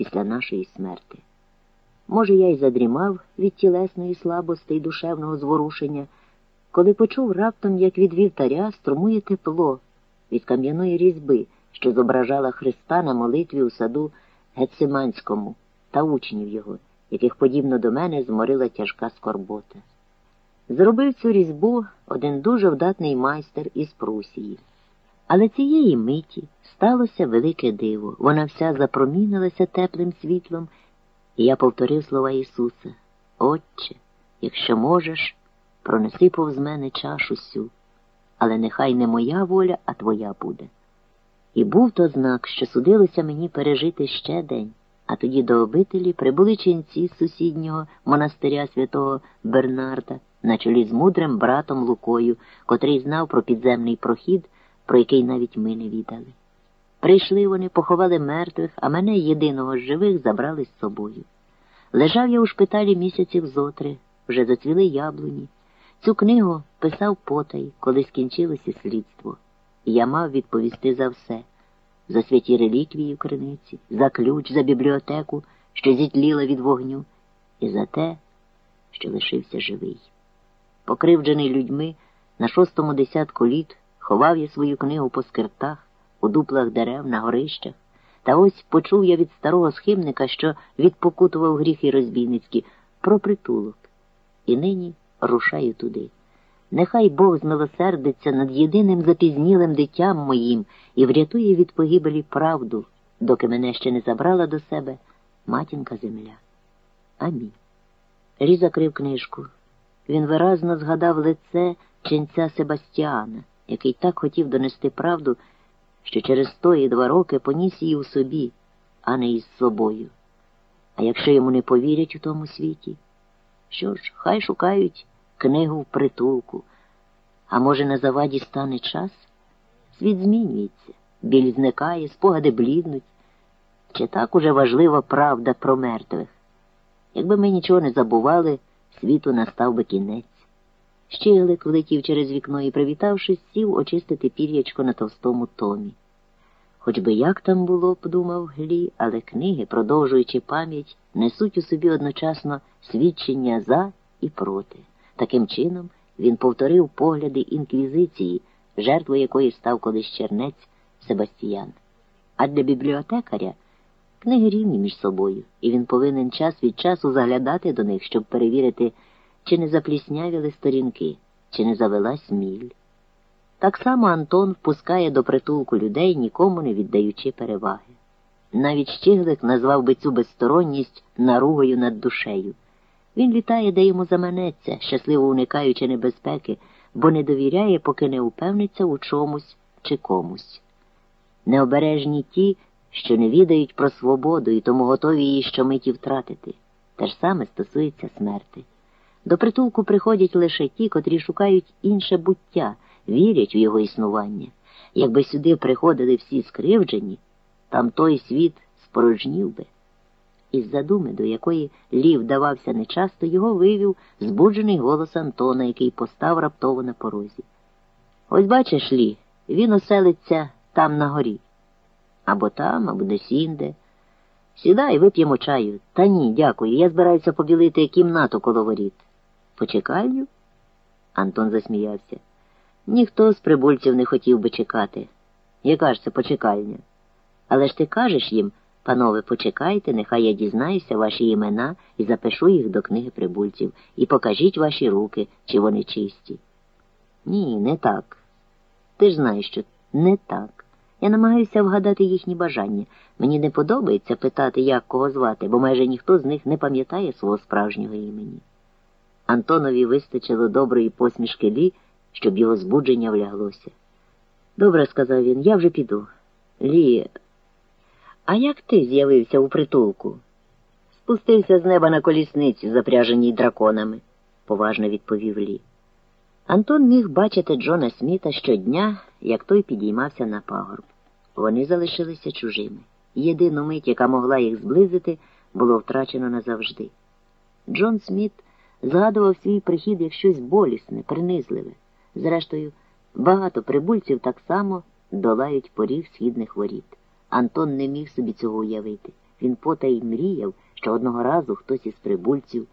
після нашої смерти. Може, я й задрімав від тілесної слабости і душевного зворушення, коли почув раптом, як від вівтаря струмує тепло від кам'яної різьби, що зображала Христа на молитві у саду Гециманському та учнів його, яких, подібно до мене, зморила тяжка скорбота. Зробив цю різьбу один дуже вдатний майстер із Прусії. Але цієї миті сталося велике диво. Вона вся запромінилася теплим світлом, і я повторив слова Ісуса Отче, якщо можеш, пронеси повз мене чашу сю, але нехай не моя воля, а твоя буде. І був то знак, що судилося мені пережити ще день, а тоді до обителі прибули ченці з сусіднього монастиря святого Бернарда на чолі з мудрим братом Лукою, котрий знав про підземний прохід, про який навіть ми не відали. Прийшли вони, поховали мертвих, а мене, єдиного з живих, забрали з собою. Лежав я у шпиталі місяців зотри, вже зацвіли яблуні. Цю книгу писав потай, коли скінчилося слідство. Я мав відповісти за все за святі реліквії в криниці, за ключ, за бібліотеку, що зітліла від вогню, і за те, що лишився живий. Покривджений людьми на шостому десятку літ ховав я свою книгу по скиртах, у дуплах дерев, на горищах, та ось почув я від старого схимника, що відпокутував гріхи розбійницькі, про притулок. І нині рушаю туди. Нехай Бог змилосердиться над єдиним запізнілим дитям моїм і врятує від погибелі правду, доки мене ще не забрала до себе матінка земля. Амінь. Рі закрив книжку. Він виразно згадав лице ченця Себастіана, який так хотів донести правду, що через сто і два роки поніс її у собі, а не із собою. А якщо йому не повірять у тому світі, що ж, хай шукають книгу в притулку, а може, на заваді стане час? Світ змінюється, біль зникає, спогади бліднуть. Чи так уже важлива правда про мертвих? Якби ми нічого не забували, світу настав би кінець. Щиглик влетів через вікно і, привітавшись, сів очистити пір'ячко на товстому томі. Хоч би як там було, подумав Глі, але книги, продовжуючи пам'ять, несуть у собі одночасно свідчення за і проти. Таким чином він повторив погляди інквізиції, жертвою якої став колись чернець Себастіян. А для бібліотекаря книги рівні між собою, і він повинен час від часу заглядати до них, щоб перевірити, чи не запліснявіли сторінки, чи не завелась міль. Так само Антон впускає до притулку людей, нікому не віддаючи переваги. Навіть Щиглик назвав би цю безсторонність наругою над душею. Він літає, де йому заманеться, щасливо уникаючи небезпеки, бо не довіряє, поки не упевниться у чомусь чи комусь. Необережні ті, що не відають про свободу і тому готові її щомиті втратити. Те ж саме стосується смерти. До притулку приходять лише ті, котрі шукають інше буття, вірять в його існування. Якби сюди приходили всі скривджені, там той світ спорожнів би. Із задуми, до якої лів давався нечасто, його вивів збуджений голос Антона, який постав раптово на порозі. Ось бачиш лі, він оселиться там на горі. Або там, або десь інде. Сідай, вип'ємо чаю. Та ні, дякую. Я збираюся побілити кімнату коло воріт. Почекаю? Антон засміявся. Ніхто з прибульців не хотів би чекати. Яка ж це почекальня? Але ж ти кажеш їм. Панове, почекайте, нехай я дізнаюся ваші імена і запишу їх до книги прибульців, і покажіть ваші руки, чи вони чисті. Ні, не так. Ти ж знаєш, що не так. Я намагаюся вгадати їхні бажання. Мені не подобається питати, як кого звати, бо майже ніхто з них не пам'ятає свого справжнього імені. Антонові вистачило доброї посмішки Лі, щоб його збудження вляглося. Добре, сказав він, я вже піду. Лі. А як ти з'явився у притулку? Спустився з неба на колісниці, запряженій драконами, поважно відповів Лі. Антон міг бачити Джона Сміта щодня, як той підіймався на пагорб. Вони залишилися чужими. Єдину мить, яка могла їх зблизити, було втрачено назавжди. Джон Сміт згадував свій прихід як щось болісне, принизливе. Зрештою, багато прибульців так само долають поріг східних воріт. Антон не міг собі цього уявити. Він потай мріяв, що одного разу хтось із прибульців